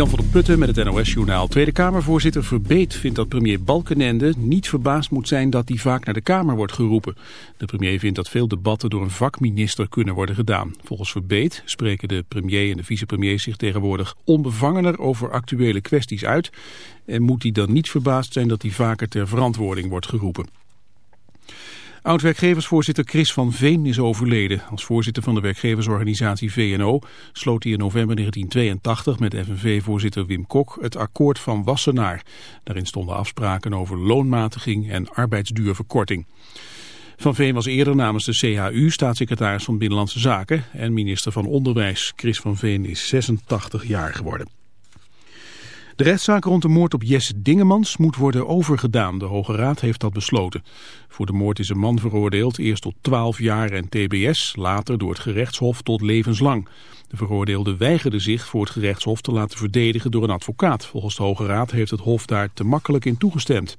Jan van der Putten met het NOS-journaal. Tweede Kamervoorzitter Verbeet vindt dat premier Balkenende niet verbaasd moet zijn dat hij vaak naar de Kamer wordt geroepen. De premier vindt dat veel debatten door een vakminister kunnen worden gedaan. Volgens Verbeet spreken de premier en de vicepremier zich tegenwoordig onbevangener over actuele kwesties uit. En moet hij dan niet verbaasd zijn dat hij vaker ter verantwoording wordt geroepen. Oud-werkgeversvoorzitter Chris van Veen is overleden. Als voorzitter van de werkgeversorganisatie VNO sloot hij in november 1982 met FNV-voorzitter Wim Kok het akkoord van Wassenaar. Daarin stonden afspraken over loonmatiging en arbeidsduurverkorting. Van Veen was eerder namens de CHU staatssecretaris van Binnenlandse Zaken en minister van Onderwijs. Chris van Veen is 86 jaar geworden. De rechtszaak rond de moord op Jesse Dingemans moet worden overgedaan. De Hoge Raad heeft dat besloten. Voor de moord is een man veroordeeld, eerst tot 12 jaar en tbs, later door het gerechtshof tot levenslang. De veroordeelde weigerde zich voor het gerechtshof te laten verdedigen door een advocaat. Volgens de Hoge Raad heeft het hof daar te makkelijk in toegestemd.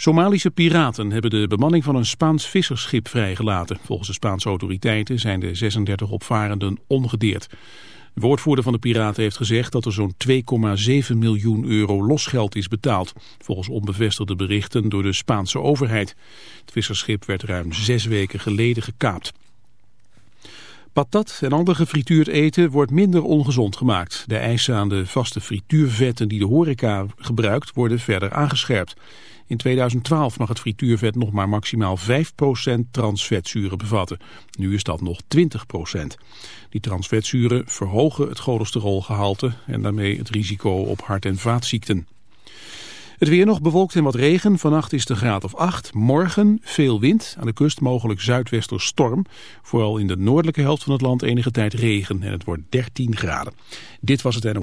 Somalische piraten hebben de bemanning van een Spaans vissersschip vrijgelaten. Volgens de Spaanse autoriteiten zijn de 36 opvarenden ongedeerd. De woordvoerder van de piraten heeft gezegd dat er zo'n 2,7 miljoen euro losgeld is betaald. Volgens onbevestigde berichten door de Spaanse overheid. Het visserschip werd ruim zes weken geleden gekaapt. Patat en ander gefrituurd eten wordt minder ongezond gemaakt. De eisen aan de vaste frituurvetten die de horeca gebruikt worden verder aangescherpt. In 2012 mag het frituurvet nog maar maximaal 5% transvetzuren bevatten. Nu is dat nog 20%. Die transvetzuren verhogen het cholesterolgehalte en daarmee het risico op hart- en vaatziekten. Het weer nog bewolkt en wat regen. Vannacht is de graad of 8. Morgen veel wind. Aan de kust mogelijk zuidwester storm. Vooral in de noordelijke helft van het land enige tijd regen. En het wordt 13 graden. Dit was het NO.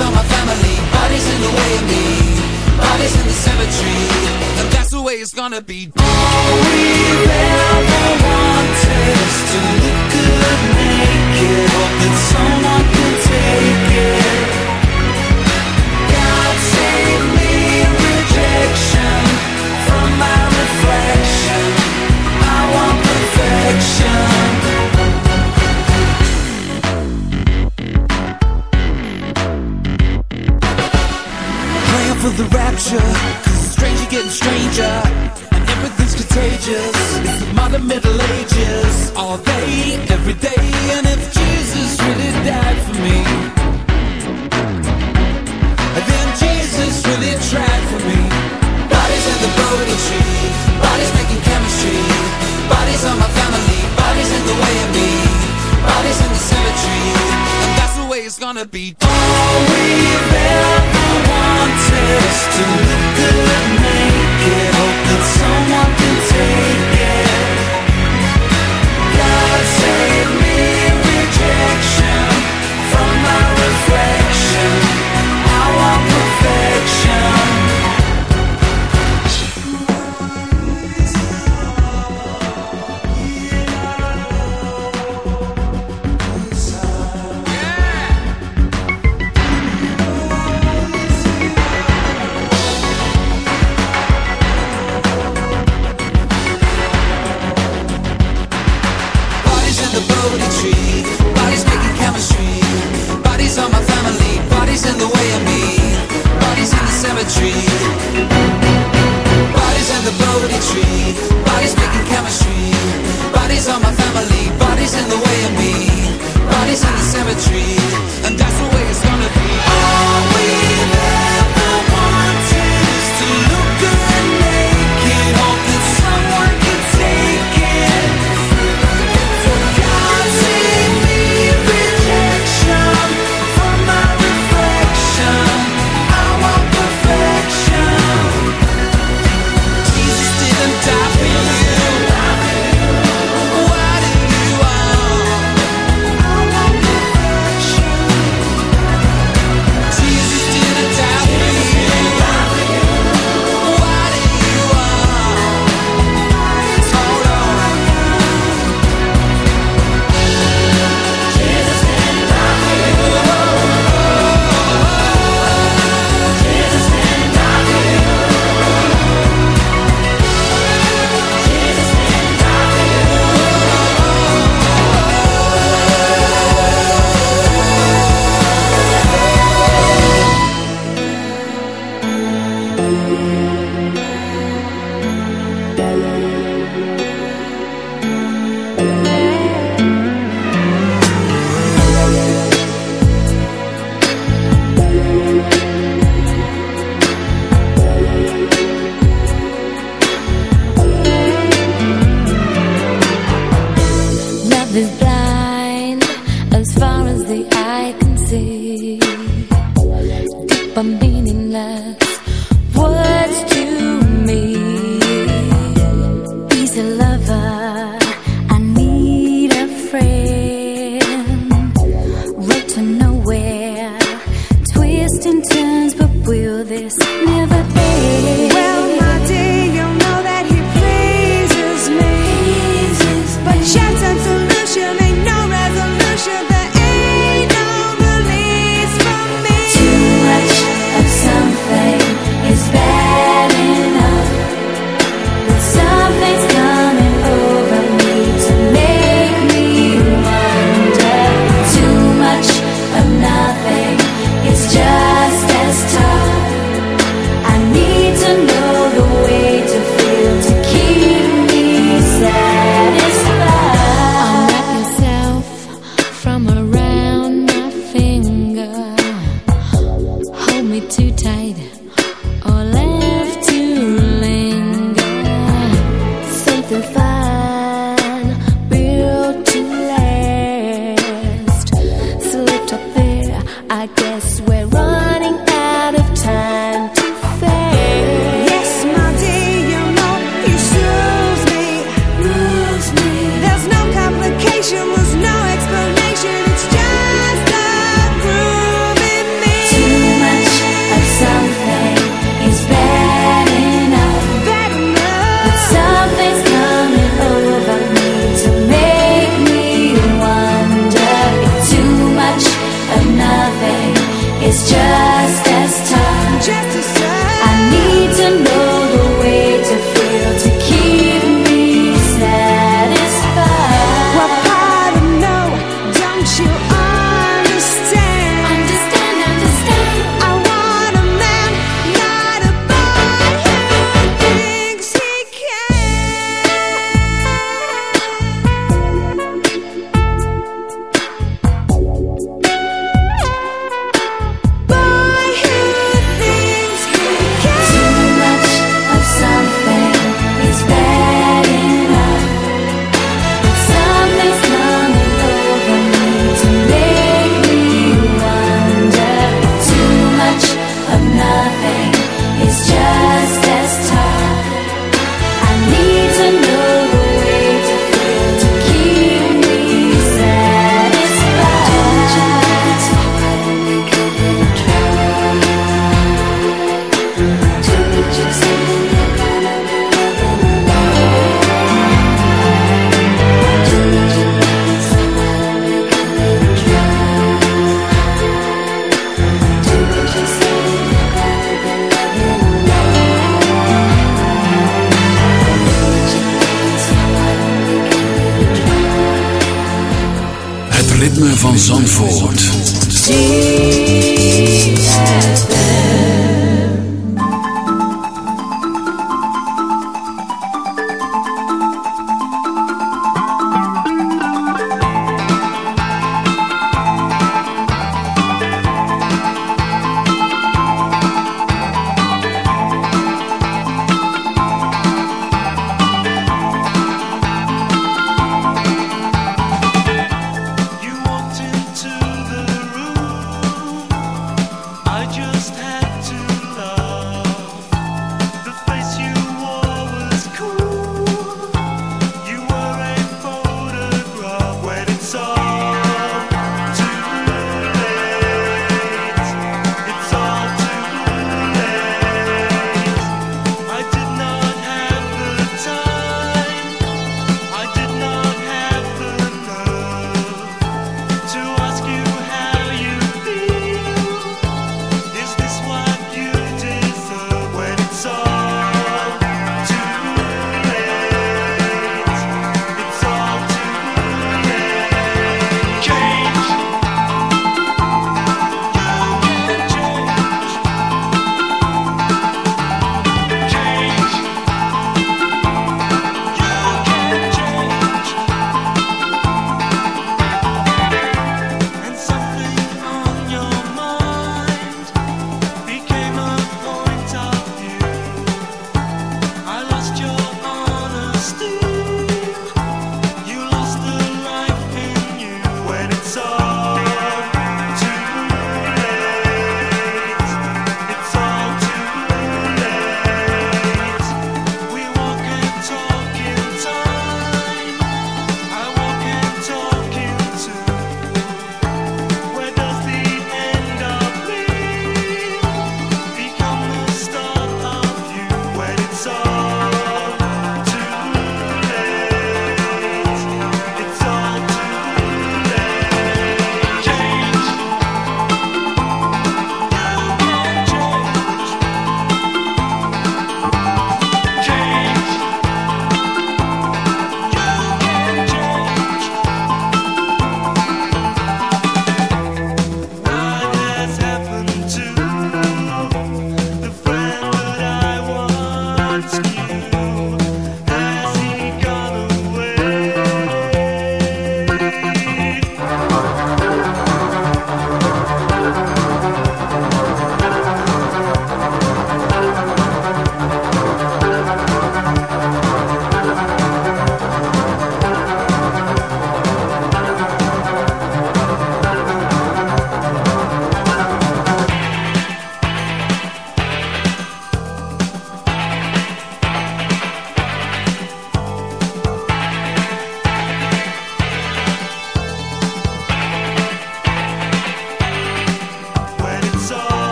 on my family, bodies in the way of me, bodies in the cemetery, and that's the way it's gonna be. All we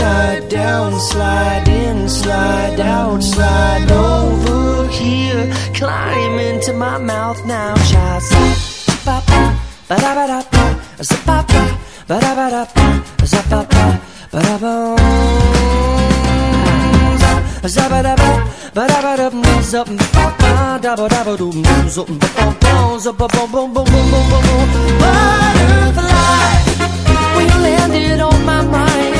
upside down, slide in, slide out, slide over here. Climb into my mouth now, child. Ba da ba da ba, ba da ba da ba, ba da ba. Zap da ba, ba da da da da. Butterfly, we landed on my mind.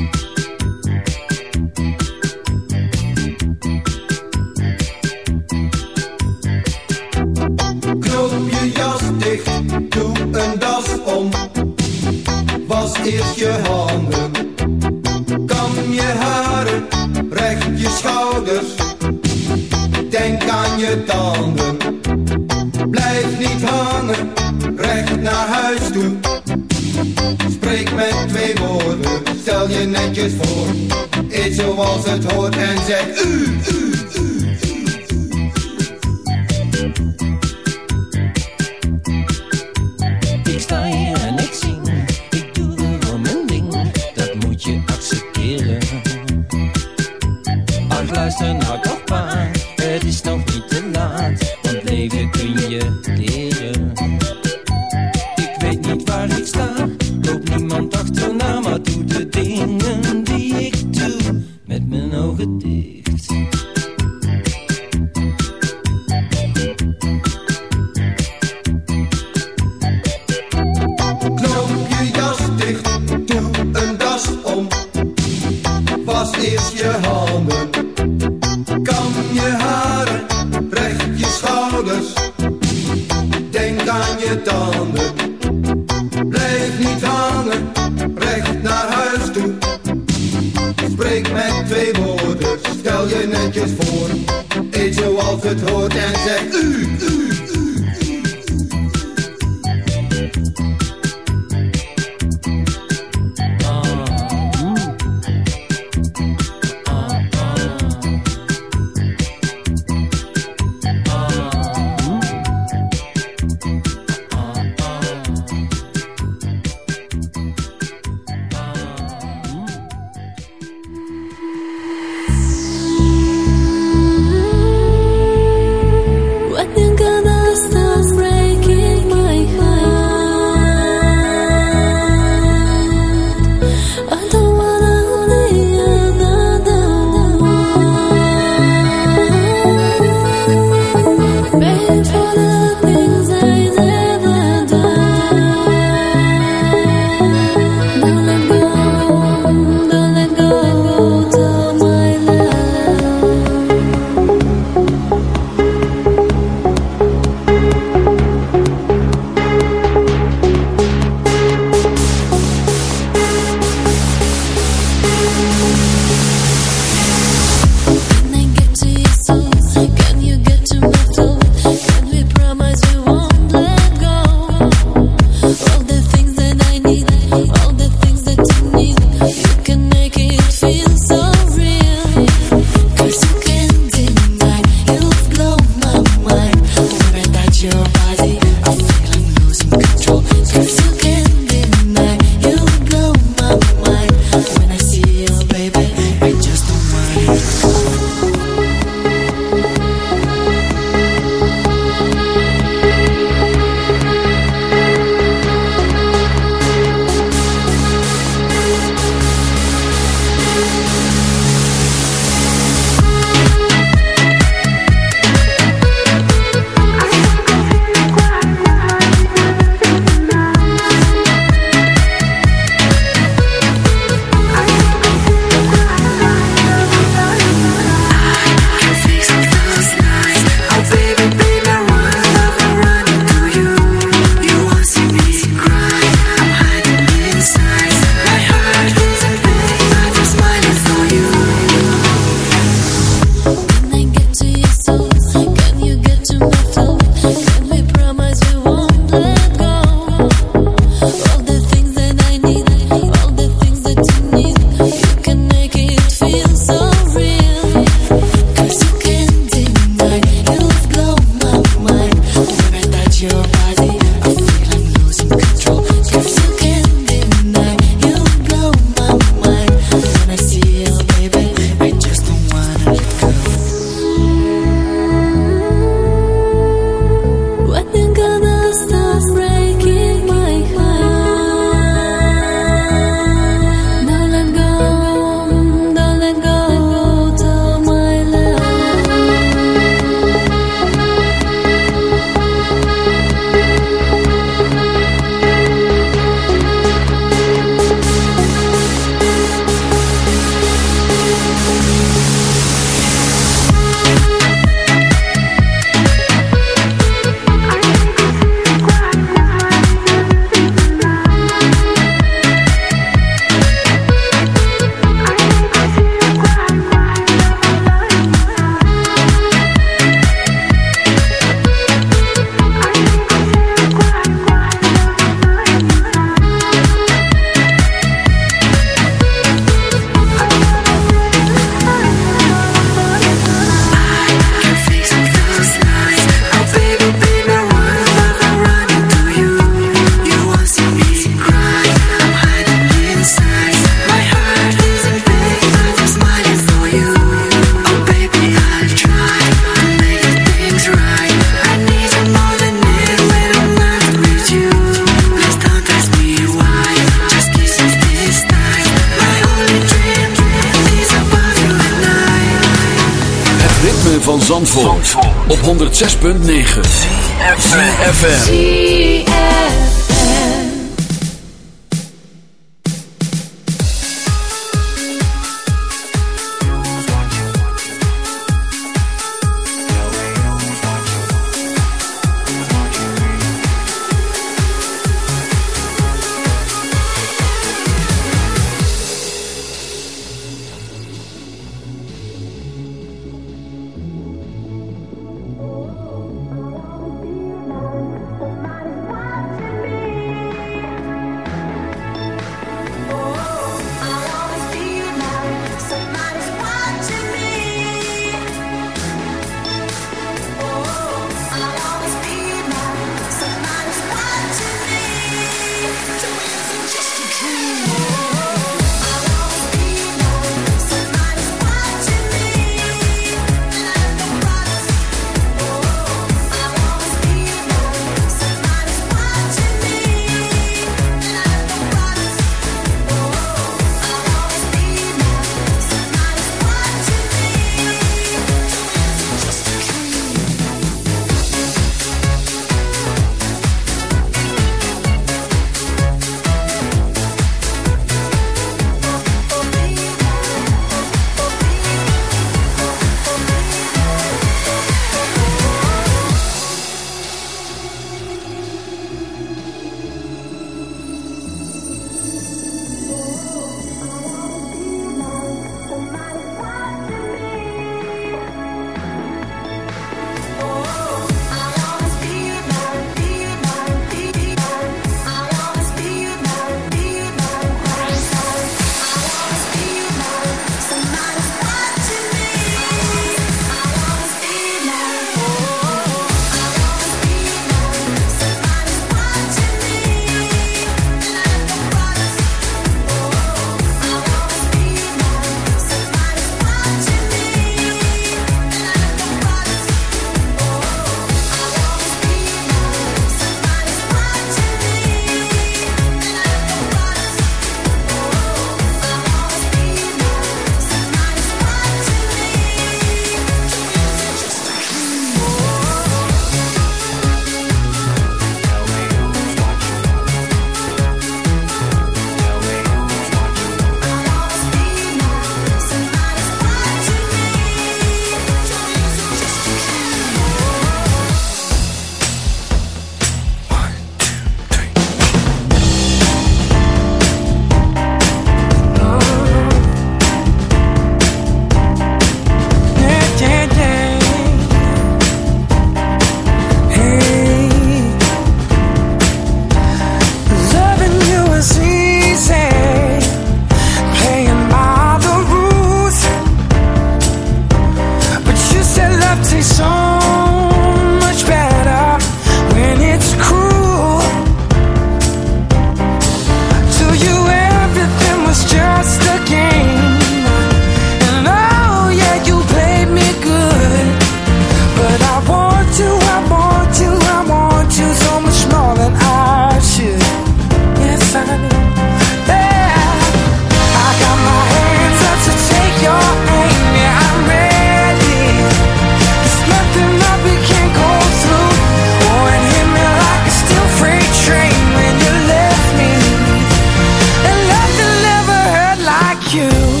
you.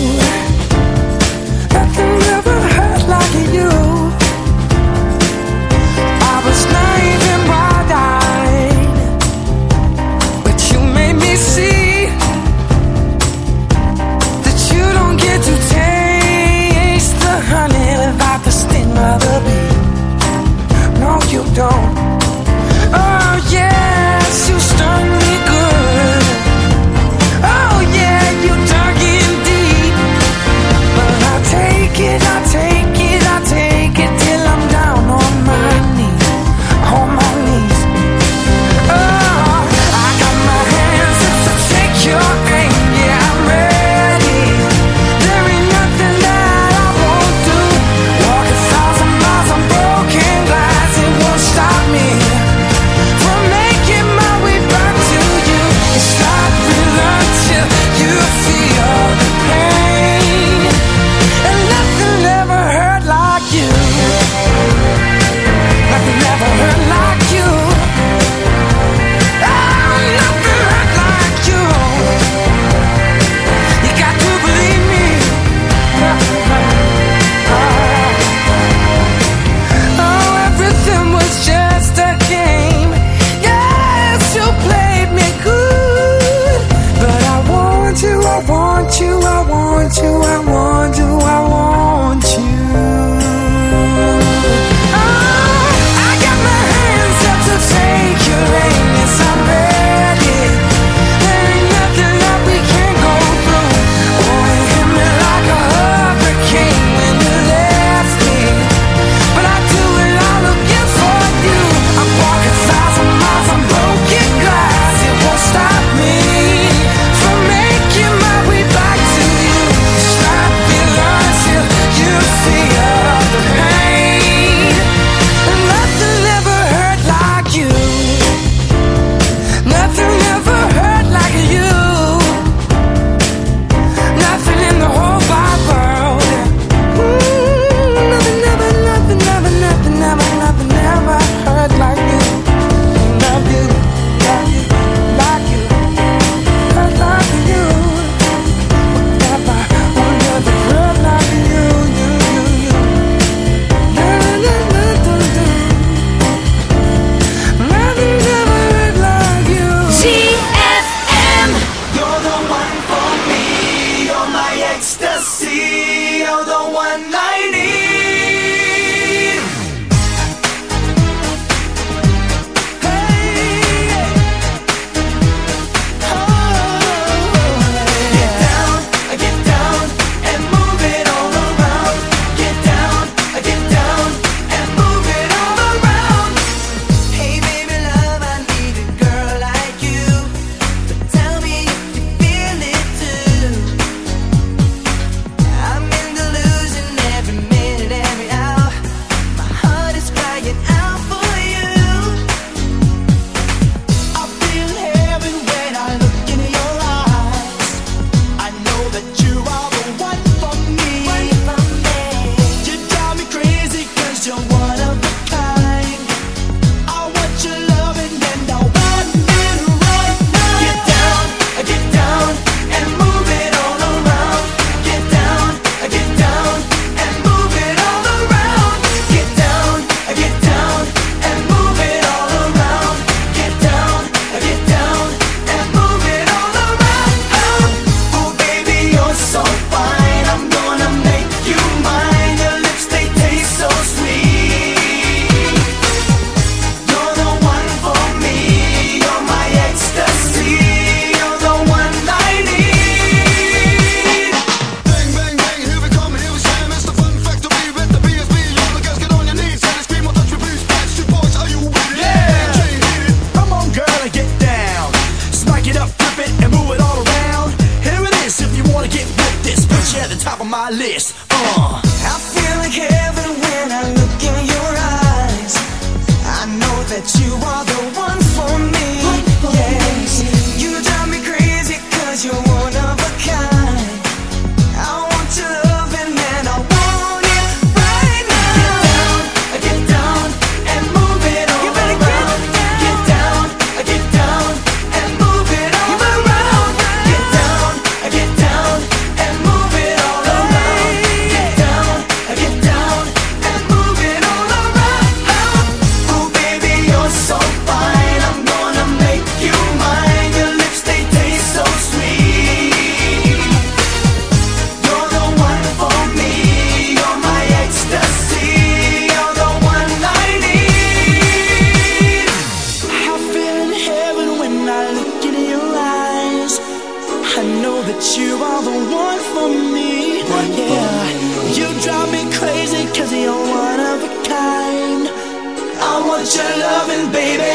Baby,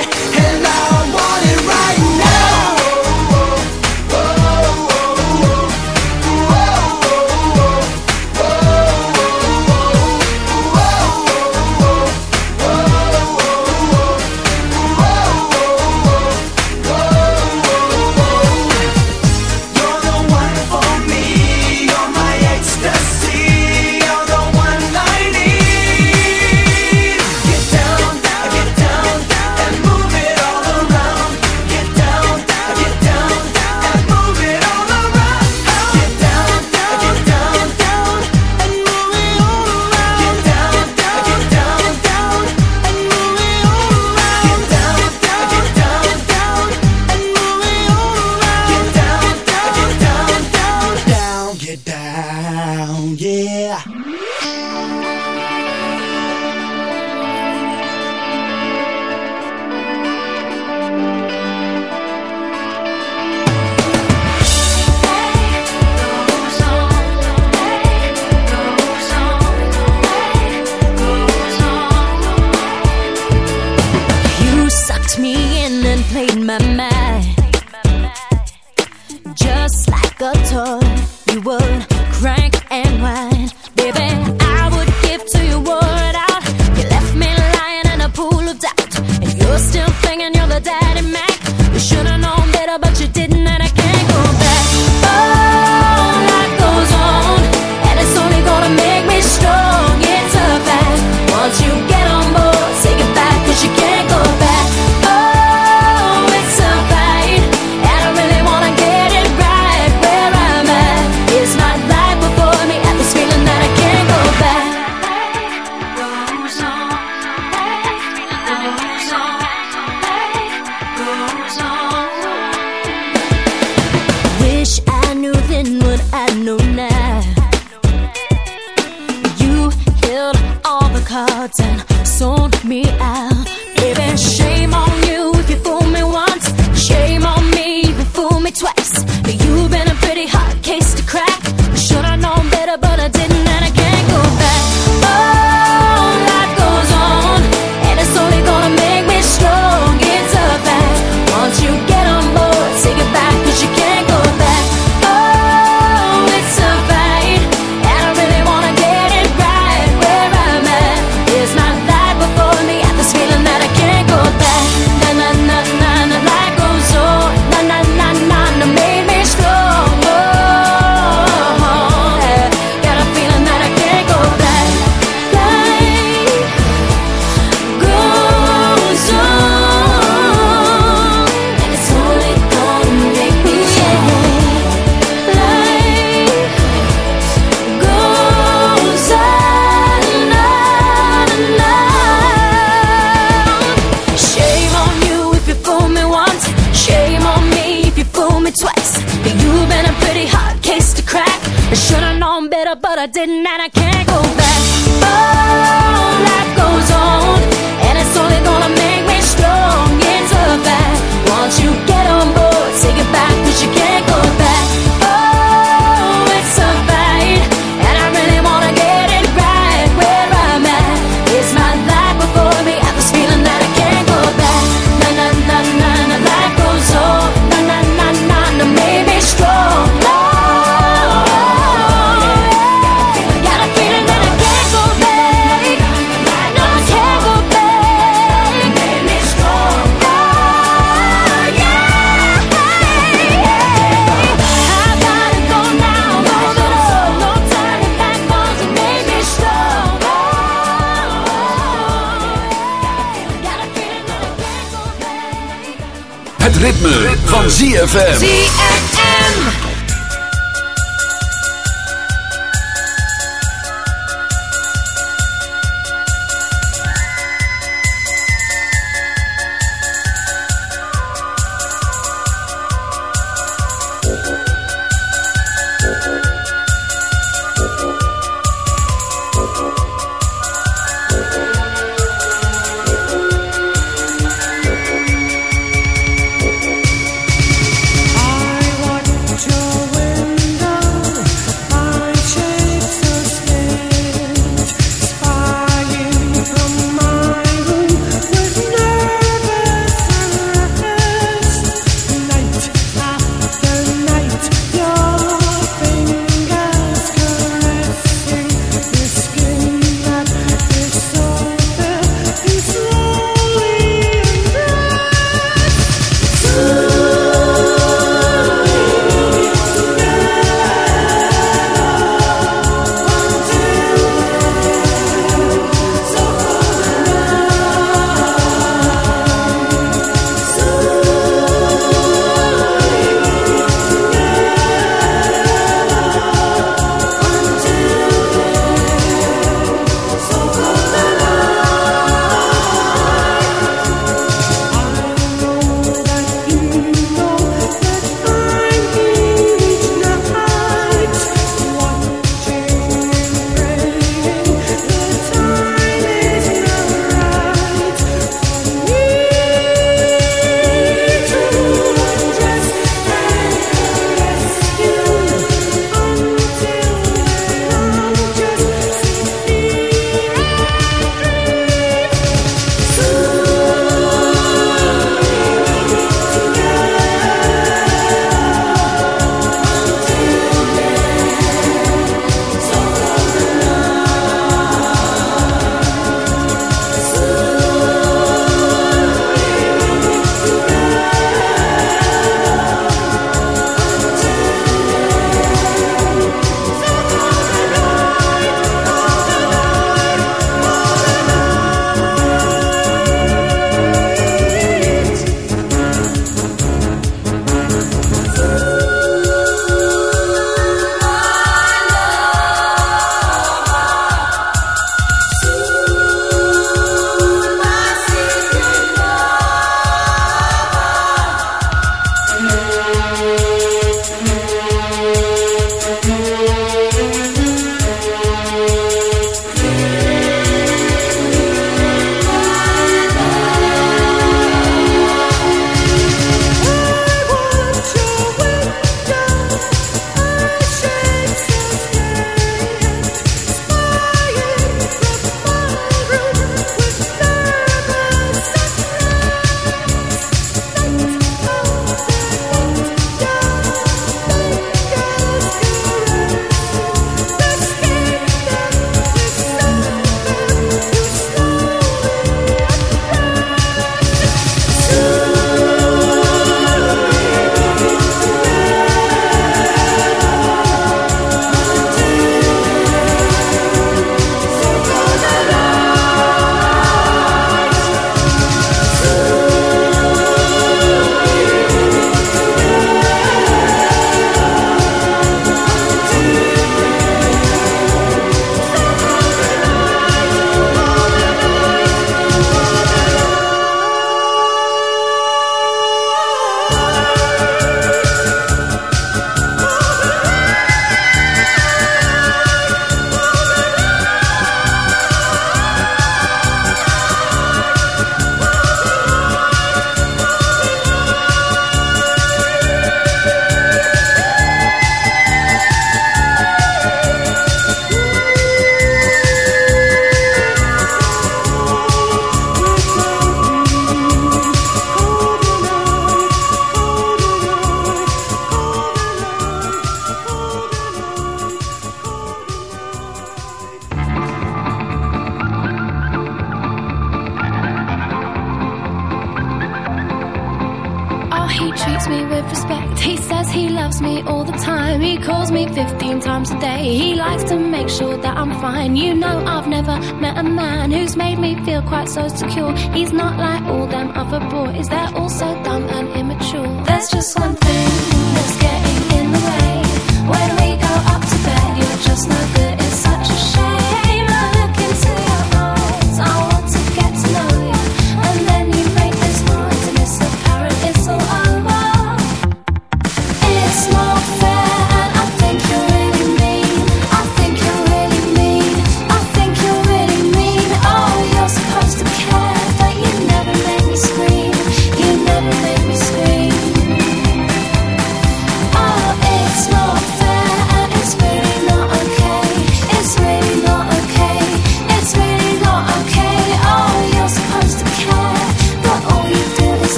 ZFM.